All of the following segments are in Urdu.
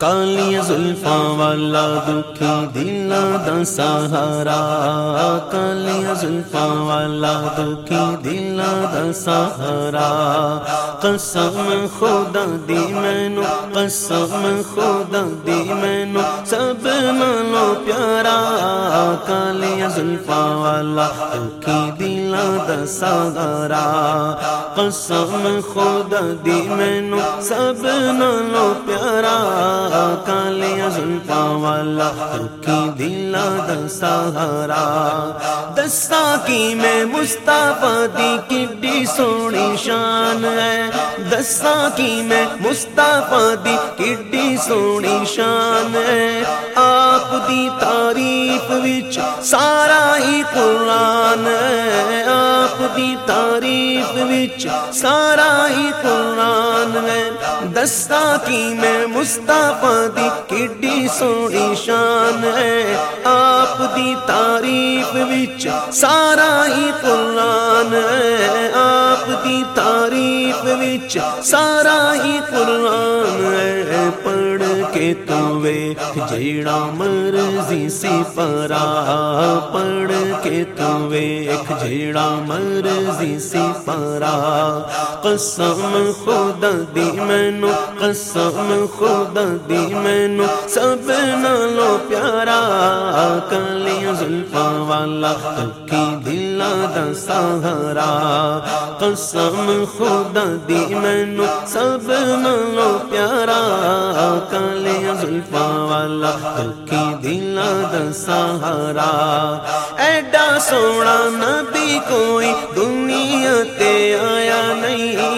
کالی زلفا والا دکھی دل دا سہارا کالی زلفا والا دکھی دل دا سہارا قسم خدا دی مینو قسم خدا دی مینو سب مانو پیارا کالی زلفا والا دکھی دل دا سہارا قسم خدا دی مینو سب نالو پیارا کالیا زلفا والا، رکی دلا دسا ہرا دسا کی میں مصطفیٰ دی کڈی سونی شان ہے۔ دسا کی میں مصطفیٰ دی کڈی سونی شان ہے۔ آپ دی تعریف وچ سارا ہی قرآن ہے۔ آپ دی تعریف وچ سارا ہی قرآن دستا کی میں مصطفیٰ دی کڈی سونی شان ہے۔ آپ دی تعریف وچ سارا ہی قرآن ہے۔ آپ دی تعریف وچ سارا ہی قرآن ہے۔ پڑھ کے تو جیڑا مرضی سی پرا پڑھ کے تو ویکھ جیڑا مرضی سی پرا قسم خدا دی مینو قسم خدا دی مینو سب نالو پیارا کالی زلفا والا تکی دلا دا سہارا، قسم خدا دی مینو سب نو پیارا، کالے زلفا والا کی دلا دا سہارا۔ ایڈا سونا نبی کوئی دنیا تے آیا نہیں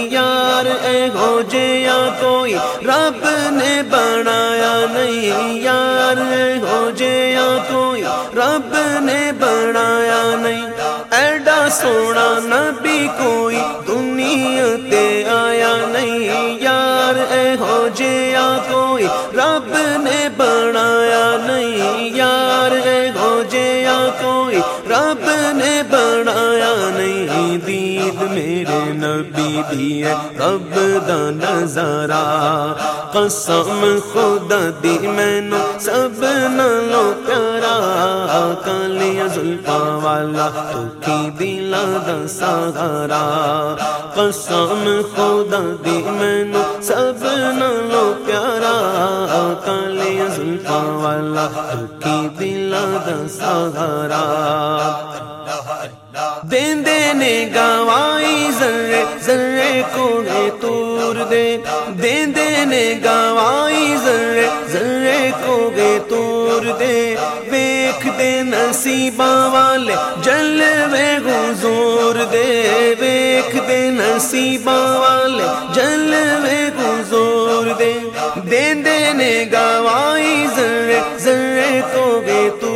سونا نبی کوئی دنیا تے آیا نہیں یار، اے ہو جیا کوئی رب نے بنایا نہیں یار، اے ہو جیا کوئی رب نے بنایا دید میرے نبی بھی ہے، رب دا نظارہ، قسم خدا دی مینو، سب نالو پیارا کالی زلفا والا تکی دلا دا سہارا۔ قسم خدا دی مینو، سب نالو پیارا کالی زلفا والا تکی دلا دا سہارا۔ دین دینے گوائی ذرے ذرے کو گے تور دے۔ دین دینے گوائی ذرے ذرے کو گے تور دے۔ ویکھ دے نصیبہ والے جلوے حضور دے۔ ویکھ دے نصیبہ والے جلوے حضور دے۔ دین دینے گوائی ذرے ذرے کو گے تور دے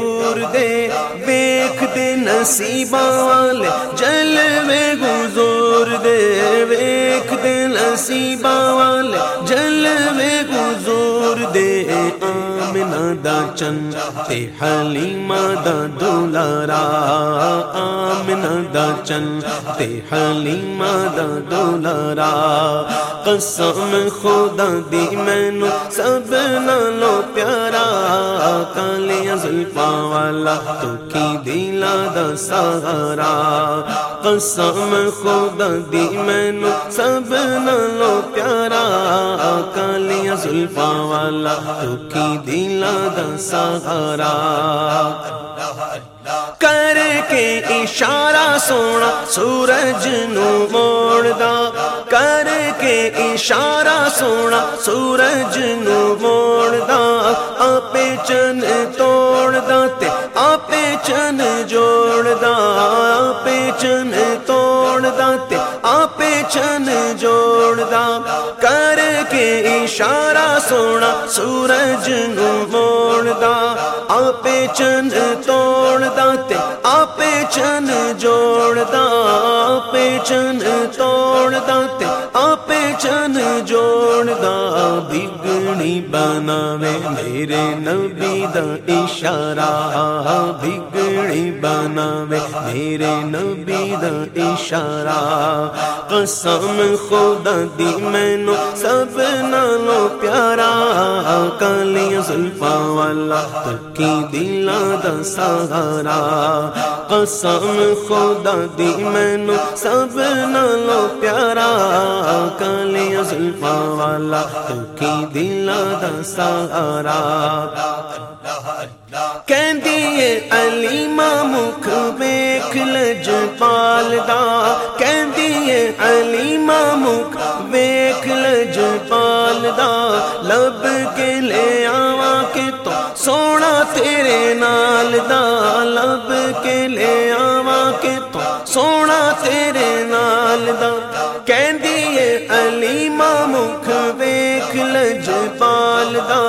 ویکھ والے جل میں گزور دے ویک دے نصیبہ والے جل میں گزور دے۔ آ دا چن تے حلیمہ دا دولارا آمنہ دا چن تے حلیمہ دا دولارا قسم خدا دی مینو سب نالو پیارا کالی زلفا والا تو کی دلا دا سہارا۔ قسم خدا دی مینو سب نالو پیارا کالی زلفا والا تو کی دلا دا سہارا کر کے اشارہ سونا سورج نو موڑ دا کر کے اشارہ سونا سورج نو موڑ دا آپ چن توڑ دا تے آپ چن جوڑ دا آپ چن توڑ دا تے آپ چن جوڑ دا کر کے اشارہ سونا، سورج نو موڑ دا آپ چن توڑ دا تے آپ چن جوڑ دا آپ چن توڑ دا تے آپ چن جوڑ دا بگڑی بناوے میرے نبی دا اشارہ۔ بگڑی بناوے میرے نبی دا اشارہ۔ قسم خدا دی مینو سب نالو پیارا۔ کالی زلفا والا تکی دلا دا سہارا۔ قسم خدا دی مینو سب نالو پیارا۔ کالی زلفا والا تکی دلا دا سہارا۔ کہندی علیما مکھ ویکھ لج پالدا کہندی علیما مکھ ویکھ لج پالدا لب کے لے آواں کہ تو سونا تیرے نال دا۔ لب کے لے آواں کہ تو سونا تیرے نال دا۔ علیما مکھ ویکھ لج پالدا،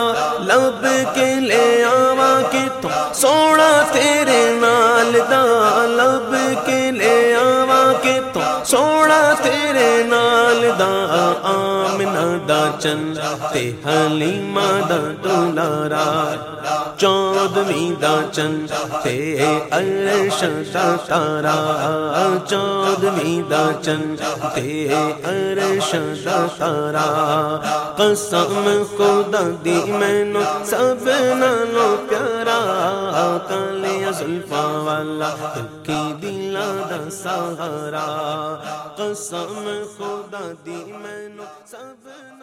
لب کے لے آوا کہ تو سونا تیرے نال دا، لب کے لے سونا تیرے نال دا آمنا دا چن تے حلیمہ دا دولارا چودویں دا چن تے عرش دا تارا چودویں دا چن تے عرش دا تارا۔ قسم خدا دی، مینو سب نالو پیارا کالے زلفا والا کی دلا دا سہارا قسم خدا دی مینو سب نالو